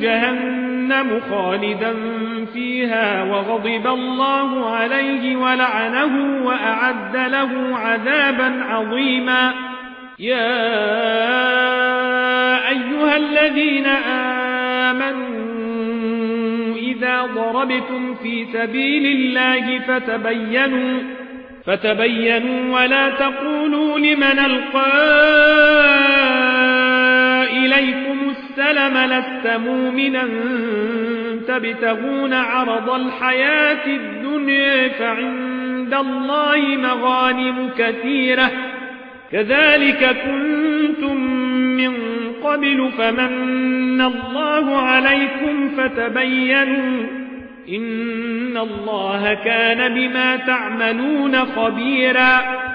جهنم جهنم خالدا فيها وغضب الله عليه ولعنه وأعد له عذابا عظيما يا أيها الذين آمنوا إذا ضربتم في سبيل الله فتبينوا فتبينوا ولا تقولوا لمن القى إليكم السلم لست مؤمنا تبتغون عرض الحياة الدنيا فعند الله مغانم كثيرة. كذلك كنتم من قبل فمن الله عليكم فتبينوا إن الله كان بما تعملون خبيراً.